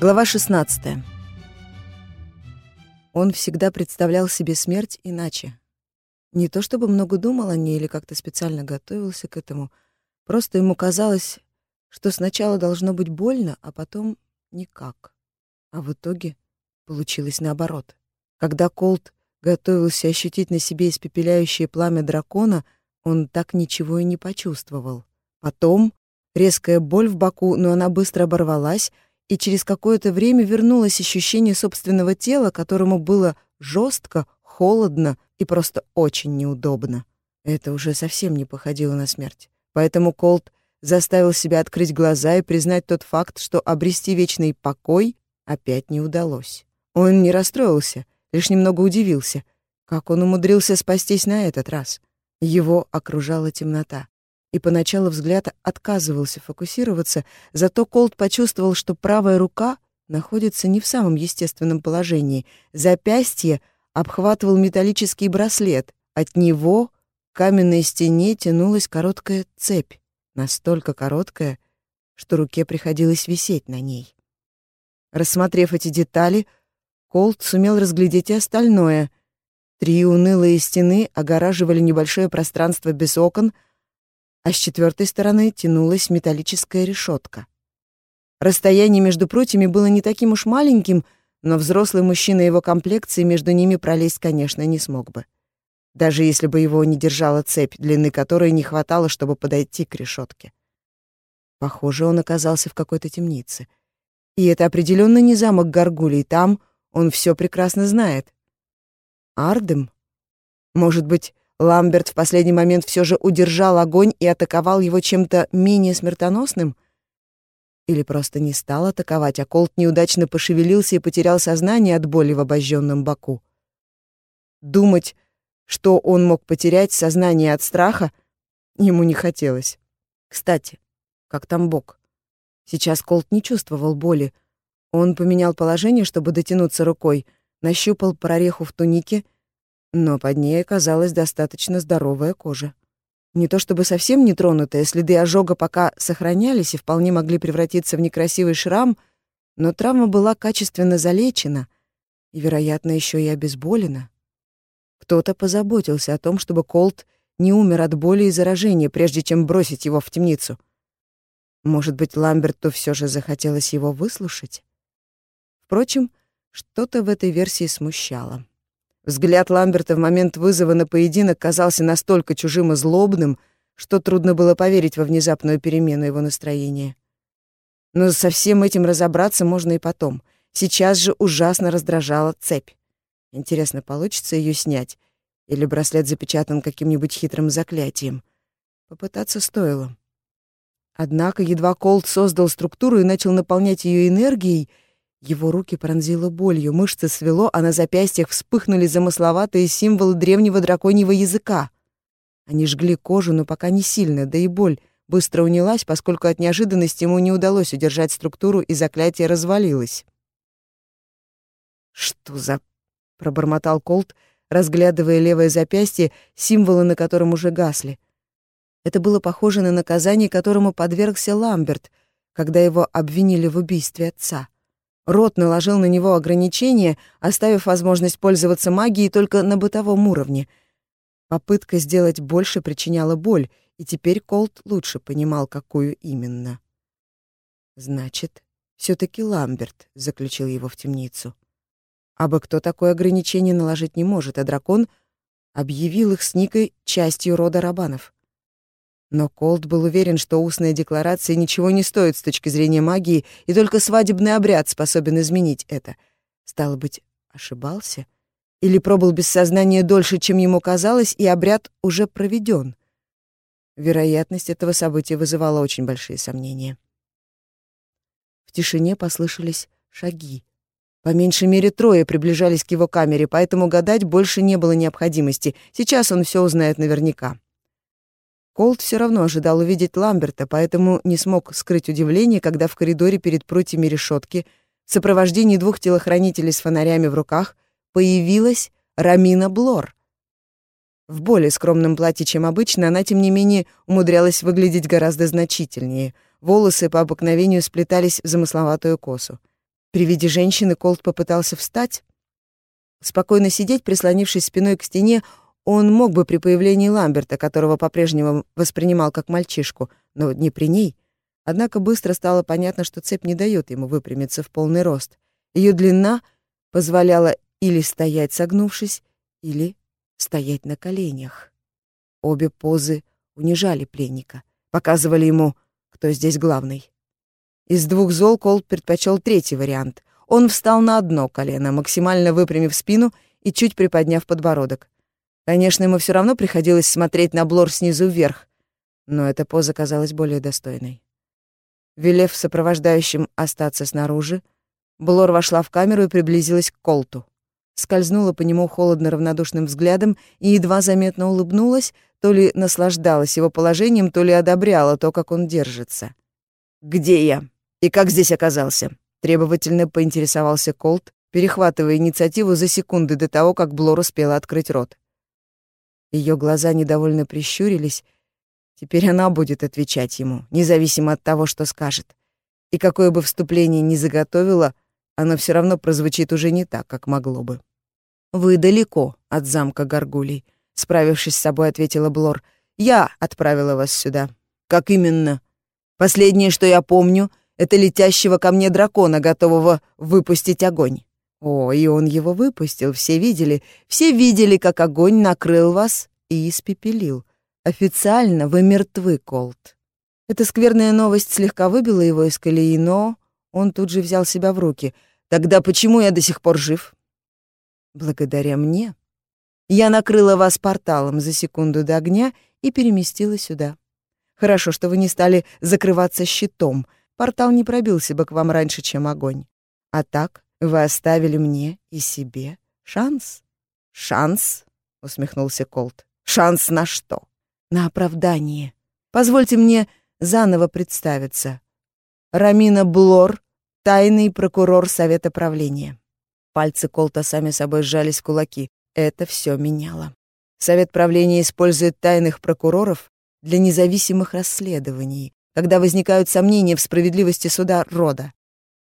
Глава 16. Он всегда представлял себе смерть иначе. Не то чтобы много думал о ней или как-то специально готовился к этому, просто ему казалось, что сначала должно быть больно, а потом никак. А в итоге получилось наоборот. Когда Колт готовился ощутить на себе испепеляющее пламя дракона, он так ничего и не почувствовал. Потом резкая боль в боку, но она быстро оборвалась, и через какое-то время вернулось ощущение собственного тела, которому было жестко, холодно и просто очень неудобно. Это уже совсем не походило на смерть. Поэтому Колт заставил себя открыть глаза и признать тот факт, что обрести вечный покой опять не удалось. Он не расстроился, лишь немного удивился, как он умудрился спастись на этот раз. Его окружала темнота и поначалу взгляд отказывался фокусироваться, зато Колт почувствовал, что правая рука находится не в самом естественном положении. Запястье обхватывал металлический браслет. От него к каменной стене тянулась короткая цепь, настолько короткая, что руке приходилось висеть на ней. Рассмотрев эти детали, Колт сумел разглядеть и остальное. Три унылые стены огораживали небольшое пространство без окон — а с четвертой стороны тянулась металлическая решетка. Расстояние между прутьями было не таким уж маленьким, но взрослый мужчина его комплекции между ними пролезть, конечно, не смог бы. Даже если бы его не держала цепь, длины которой не хватало, чтобы подойти к решетке. Похоже, он оказался в какой-то темнице. И это определенно не замок Гаргулей, там он все прекрасно знает. Ардем? Может быть, Ламберт в последний момент все же удержал огонь и атаковал его чем-то менее смертоносным? Или просто не стал атаковать, а Колт неудачно пошевелился и потерял сознание от боли в обожженном боку? Думать, что он мог потерять сознание от страха, ему не хотелось. Кстати, как там бок? Сейчас Колт не чувствовал боли. Он поменял положение, чтобы дотянуться рукой, нащупал прореху в тунике — но под ней оказалась достаточно здоровая кожа. Не то чтобы совсем нетронутая, следы ожога пока сохранялись и вполне могли превратиться в некрасивый шрам, но травма была качественно залечена и, вероятно, еще и обезболена. Кто-то позаботился о том, чтобы Колт не умер от боли и заражения, прежде чем бросить его в темницу. Может быть, Ламберту все же захотелось его выслушать? Впрочем, что-то в этой версии смущало. Взгляд Ламберта в момент вызова на поединок казался настолько чужим и злобным, что трудно было поверить во внезапную перемену его настроения. Но со всем этим разобраться можно и потом. Сейчас же ужасно раздражала цепь. Интересно, получится ее снять? Или браслет запечатан каким-нибудь хитрым заклятием? Попытаться стоило. Однако едва Колд создал структуру и начал наполнять ее энергией, его руки пронзило болью, мышцы свело, а на запястьях вспыхнули замысловатые символы древнего драконьего языка. Они жгли кожу, но пока не сильно, да и боль быстро унялась, поскольку от неожиданности ему не удалось удержать структуру, и заклятие развалилось. «Что за...» — пробормотал Колт, разглядывая левое запястье, символы на котором уже гасли. Это было похоже на наказание, которому подвергся Ламберт, когда его обвинили в убийстве отца. Рот наложил на него ограничения, оставив возможность пользоваться магией только на бытовом уровне. Попытка сделать больше причиняла боль, и теперь Колт лучше понимал, какую именно. «Значит, все таки Ламберт», — заключил его в темницу. Абы кто такое ограничение наложить не может, а дракон объявил их с Никой частью рода Рабанов. Но Колд был уверен, что устная декларация ничего не стоит с точки зрения магии, и только свадебный обряд способен изменить это. Стало быть, ошибался? Или пробыл без сознания дольше, чем ему казалось, и обряд уже проведен? Вероятность этого события вызывала очень большие сомнения. В тишине послышались шаги. По меньшей мере трое приближались к его камере, поэтому гадать больше не было необходимости. Сейчас он все узнает наверняка. Колт все равно ожидал увидеть Ламберта, поэтому не смог скрыть удивление, когда в коридоре перед прутьями решетки в сопровождении двух телохранителей с фонарями в руках появилась Рамина Блор. В более скромном платье, чем обычно, она, тем не менее, умудрялась выглядеть гораздо значительнее. Волосы по обыкновению сплетались в замысловатую косу. При виде женщины Колт попытался встать. Спокойно сидеть, прислонившись спиной к стене, он мог бы при появлении Ламберта, которого по-прежнему воспринимал как мальчишку, но не при ней. Однако быстро стало понятно, что цепь не дает ему выпрямиться в полный рост. Ее длина позволяла или стоять согнувшись, или стоять на коленях. Обе позы унижали пленника, показывали ему, кто здесь главный. Из двух зол Колт предпочел третий вариант. Он встал на одно колено, максимально выпрямив спину и чуть приподняв подбородок. Конечно, ему все равно приходилось смотреть на Блор снизу вверх, но эта поза казалась более достойной. Велев сопровождающим остаться снаружи, Блор вошла в камеру и приблизилась к Колту. Скользнула по нему холодно-равнодушным взглядом и едва заметно улыбнулась, то ли наслаждалась его положением, то ли одобряла то, как он держится. «Где я?» «И как здесь оказался?» — требовательно поинтересовался Колт, перехватывая инициативу за секунды до того, как Блор успела открыть рот. Ее глаза недовольно прищурились. Теперь она будет отвечать ему, независимо от того, что скажет. И какое бы вступление ни заготовила, оно все равно прозвучит уже не так, как могло бы. «Вы далеко от замка Гаргулей», — справившись с собой, ответила Блор. «Я отправила вас сюда». «Как именно?» «Последнее, что я помню, это летящего ко мне дракона, готового выпустить огонь. О, и он его выпустил, все видели. Все видели, как огонь накрыл вас и испепелил. Официально вы мертвы, Колт. Эта скверная новость слегка выбила его из колеи, но он тут же взял себя в руки. Тогда почему я до сих пор жив? Благодаря мне. Я накрыла вас порталом за секунду до огня и переместила сюда. Хорошо, что вы не стали закрываться щитом — Портал не пробился бы к вам раньше, чем огонь. А так вы оставили мне и себе шанс. Шанс, усмехнулся Колт. Шанс на что? На оправдание. Позвольте мне заново представиться. Рамина Блор, тайный прокурор Совета правления. Пальцы Колта сами собой сжались в кулаки. Это все меняло. Совет правления использует тайных прокуроров для независимых расследований, когда возникают сомнения в справедливости суда рода.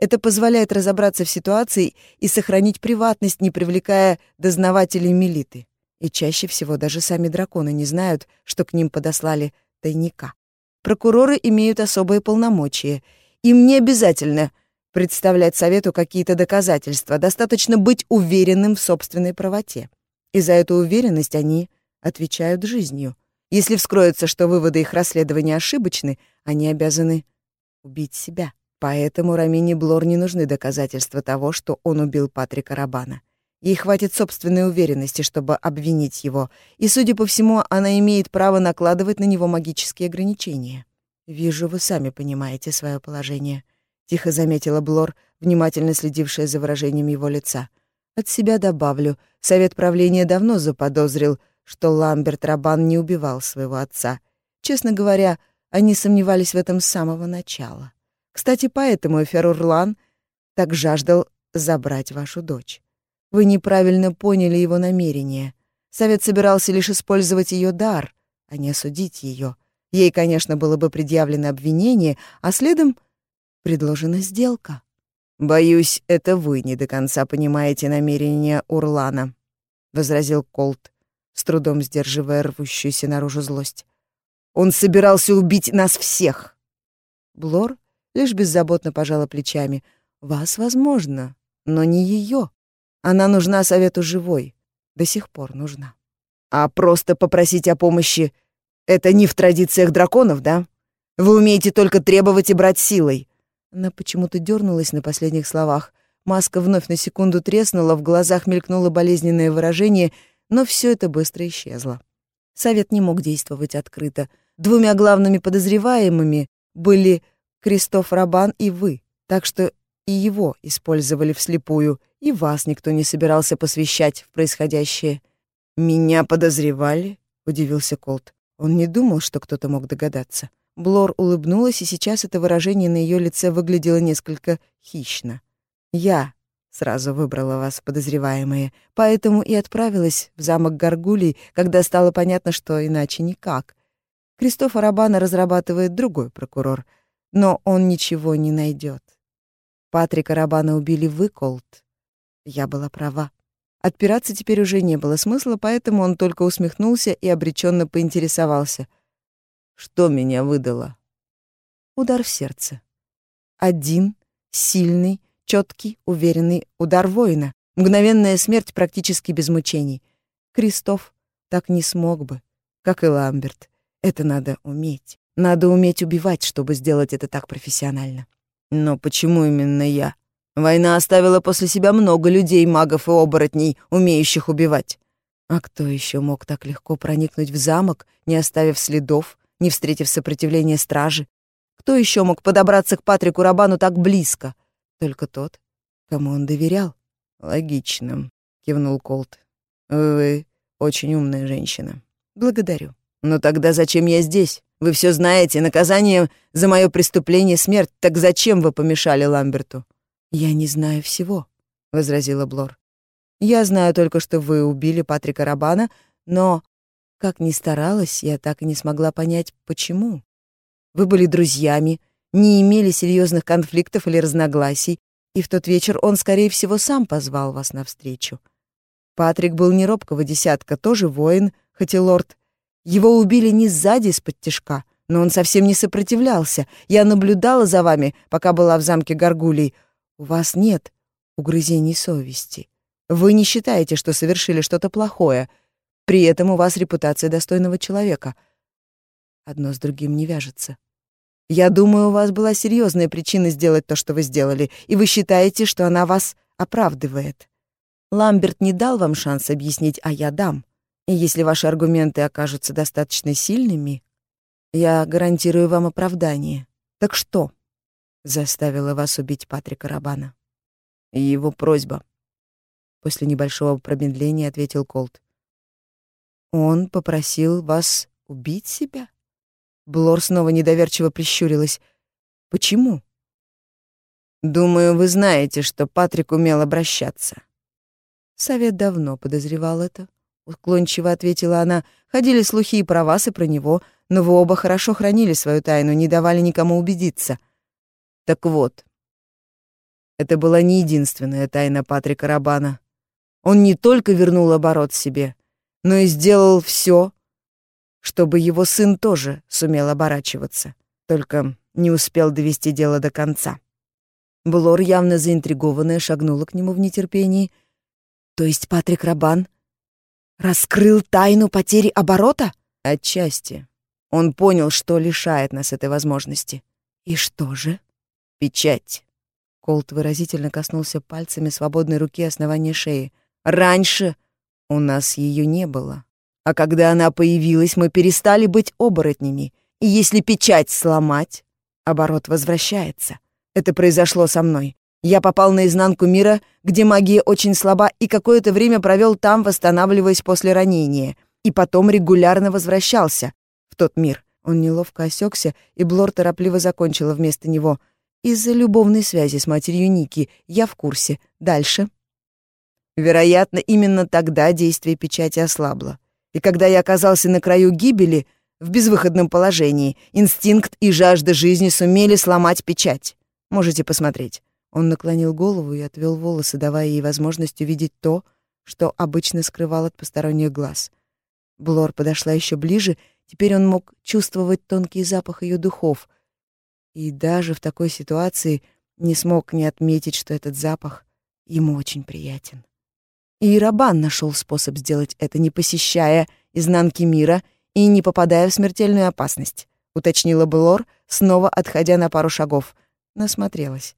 Это позволяет разобраться в ситуации и сохранить приватность, не привлекая дознавателей милиты. И чаще всего даже сами драконы не знают, что к ним подослали тайника. Прокуроры имеют особые полномочия. Им не обязательно представлять совету какие-то доказательства, достаточно быть уверенным в собственной правоте. И за эту уверенность они отвечают жизнью. Если вскроется, что выводы их расследования ошибочны, они обязаны убить себя. Поэтому Рамине Блор не нужны доказательства того, что он убил Патрика Рабана. Ей хватит собственной уверенности, чтобы обвинить его, и, судя по всему, она имеет право накладывать на него магические ограничения. «Вижу, вы сами понимаете свое положение», — тихо заметила Блор, внимательно следившая за выражением его лица. «От себя добавлю, совет правления давно заподозрил, что Ламберт Рабан не убивал своего отца. Честно говоря, они сомневались в этом с самого начала. Кстати, поэтому Ферурлан так жаждал забрать вашу дочь. Вы неправильно поняли его намерение. Совет собирался лишь использовать ее дар, а не осудить ее. Ей, конечно, было бы предъявлено обвинение, а следом предложена сделка. «Боюсь, это вы не до конца понимаете намерения Урлана», — возразил Колт с трудом сдерживая рвущуюся наружу злость. «Он собирался убить нас всех!» Блор лишь беззаботно пожала плечами. «Вас, возможно, но не ее. Она нужна совету живой. До сих пор нужна». «А просто попросить о помощи — это не в традициях драконов, да? Вы умеете только требовать и брать силой». Она почему-то дернулась на последних словах. Маска вновь на секунду треснула, в глазах мелькнуло болезненное выражение — но все это быстро исчезло. Совет не мог действовать открыто. Двумя главными подозреваемыми были Кристоф Рабан и вы, так что и его использовали вслепую, и вас никто не собирался посвящать в происходящее. «Меня подозревали?» — удивился Колт. Он не думал, что кто-то мог догадаться. Блор улыбнулась, и сейчас это выражение на ее лице выглядело несколько хищно. «Я Сразу выбрала вас, подозреваемые, поэтому и отправилась в замок Гаргулий, когда стало понятно, что иначе никак. Кристофа Рабана разрабатывает другой прокурор, но он ничего не найдет. Патрика Рабана убили вы, Колт. Я была права. Отпираться теперь уже не было смысла, поэтому он только усмехнулся и обреченно поинтересовался. Что меня выдало? Удар в сердце. Один, сильный, четкий, уверенный удар воина. Мгновенная смерть практически без мучений. Крестов так не смог бы, как и Ламберт. Это надо уметь. Надо уметь убивать, чтобы сделать это так профессионально. Но почему именно я? Война оставила после себя много людей, магов и оборотней, умеющих убивать. А кто еще мог так легко проникнуть в замок, не оставив следов, не встретив сопротивления стражи? Кто еще мог подобраться к Патрику Рабану так близко? Только тот, кому он доверял. «Логично», — кивнул Колт. «Вы очень умная женщина. Благодарю. Но тогда зачем я здесь? Вы все знаете, наказание за мое преступление — смерть. Так зачем вы помешали Ламберту?» «Я не знаю всего», — возразила Блор. «Я знаю только, что вы убили Патрика Рабана, но, как ни старалась, я так и не смогла понять, почему. Вы были друзьями, не имели серьезных конфликтов или разногласий, и в тот вечер он, скорее всего, сам позвал вас навстречу. Патрик был не робкого десятка, тоже воин, хоть и лорд. Его убили не сзади из-под тишка, но он совсем не сопротивлялся. Я наблюдала за вами, пока была в замке Гаргулей. У вас нет угрызений совести. Вы не считаете, что совершили что-то плохое. При этом у вас репутация достойного человека — Одно с другим не вяжется. Я думаю, у вас была серьезная причина сделать то, что вы сделали, и вы считаете, что она вас оправдывает. Ламберт не дал вам шанс объяснить, а я дам. И если ваши аргументы окажутся достаточно сильными, я гарантирую вам оправдание. Так что заставило вас убить Патрика Рабана? Его просьба. После небольшого промедления ответил Колт. Он попросил вас убить себя? Блор снова недоверчиво прищурилась. «Почему?» «Думаю, вы знаете, что Патрик умел обращаться». Совет давно подозревал это. Уклончиво ответила она. Ходили слухи и про вас, и про него, но вы оба хорошо хранили свою тайну, не давали никому убедиться. Так вот, это была не единственная тайна Патрика Рабана. Он не только вернул оборот себе, но и сделал все, чтобы его сын тоже сумел оборачиваться, только не успел довести дело до конца. Блор, явно заинтригованная, шагнула к нему в нетерпении. «То есть Патрик Рабан раскрыл тайну потери оборота?» «Отчасти. Он понял, что лишает нас этой возможности». «И что же?» «Печать». Колт выразительно коснулся пальцами свободной руки основания шеи. «Раньше у нас ее не было». А когда она появилась, мы перестали быть оборотнями. И если печать сломать, оборот возвращается. Это произошло со мной. Я попал на изнанку мира, где магия очень слаба, и какое-то время провел там, восстанавливаясь после ранения. И потом регулярно возвращался в тот мир. Он неловко осекся, и Блор торопливо закончила вместо него. Из-за любовной связи с матерью Ники. Я в курсе. Дальше. Вероятно, именно тогда действие печати ослабло. И когда я оказался на краю гибели, в безвыходном положении, инстинкт и жажда жизни сумели сломать печать. Можете посмотреть. Он наклонил голову и отвел волосы, давая ей возможность увидеть то, что обычно скрывал от посторонних глаз. Блор подошла еще ближе, теперь он мог чувствовать тонкий запах ее духов. И даже в такой ситуации не смог не отметить, что этот запах ему очень приятен. И Рабан нашел способ сделать это, не посещая изнанки мира и не попадая в смертельную опасность, уточнила Белор, снова отходя на пару шагов. Насмотрелась.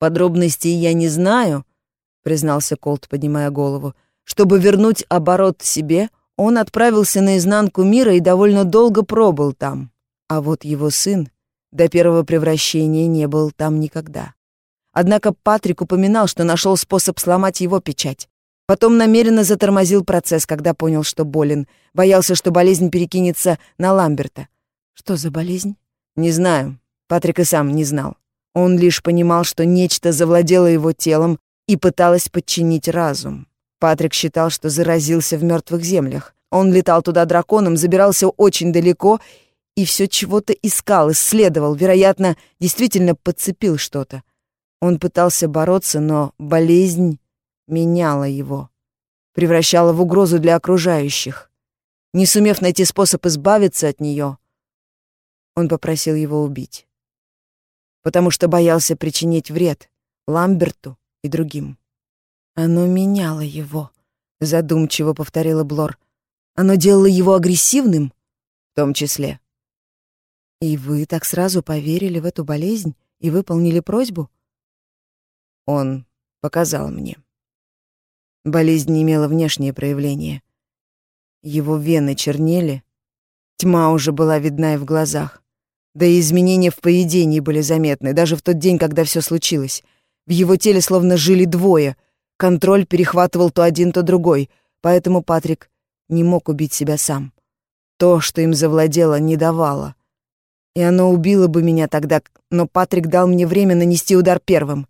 Подробностей я не знаю, признался Колт, поднимая голову. Чтобы вернуть оборот себе, он отправился на изнанку мира и довольно долго пробыл там. А вот его сын до первого превращения не был там никогда. Однако Патрик упоминал, что нашел способ сломать его печать. Потом намеренно затормозил процесс, когда понял, что болен. Боялся, что болезнь перекинется на Ламберта. Что за болезнь? Не знаю. Патрик и сам не знал. Он лишь понимал, что нечто завладело его телом и пыталось подчинить разум. Патрик считал, что заразился в мертвых землях. Он летал туда драконом, забирался очень далеко и все чего-то искал, исследовал, вероятно, действительно подцепил что-то. Он пытался бороться, но болезнь меняла его, превращала в угрозу для окружающих. Не сумев найти способ избавиться от нее, он попросил его убить, потому что боялся причинить вред Ламберту и другим. Оно меняло его, задумчиво повторила Блор. Оно делало его агрессивным, в том числе. И вы так сразу поверили в эту болезнь и выполнили просьбу? Он показал мне. Болезнь имела внешнее проявление. Его вены чернели, тьма уже была видна и в глазах. Да и изменения в поведении были заметны, даже в тот день, когда все случилось. В его теле словно жили двое. Контроль перехватывал то один, то другой, поэтому Патрик не мог убить себя сам. То, что им завладело, не давало. И оно убило бы меня тогда, но Патрик дал мне время нанести удар первым.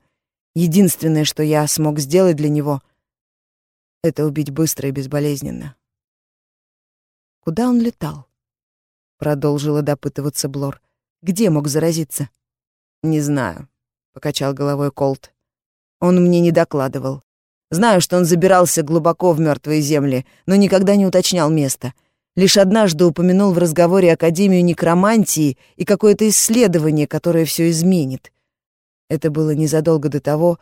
Единственное, что я смог сделать для него, это убить быстро и безболезненно. Куда он летал? Продолжила допытываться Блор. Где мог заразиться? Не знаю, покачал головой Колт. Он мне не докладывал. Знаю, что он забирался глубоко в мертвые земли, но никогда не уточнял место. Лишь однажды упомянул в разговоре Академию некромантии и какое-то исследование, которое все изменит. Это было незадолго до того,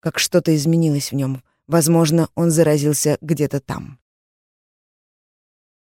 как что-то изменилось в нем. Возможно, он заразился где-то там.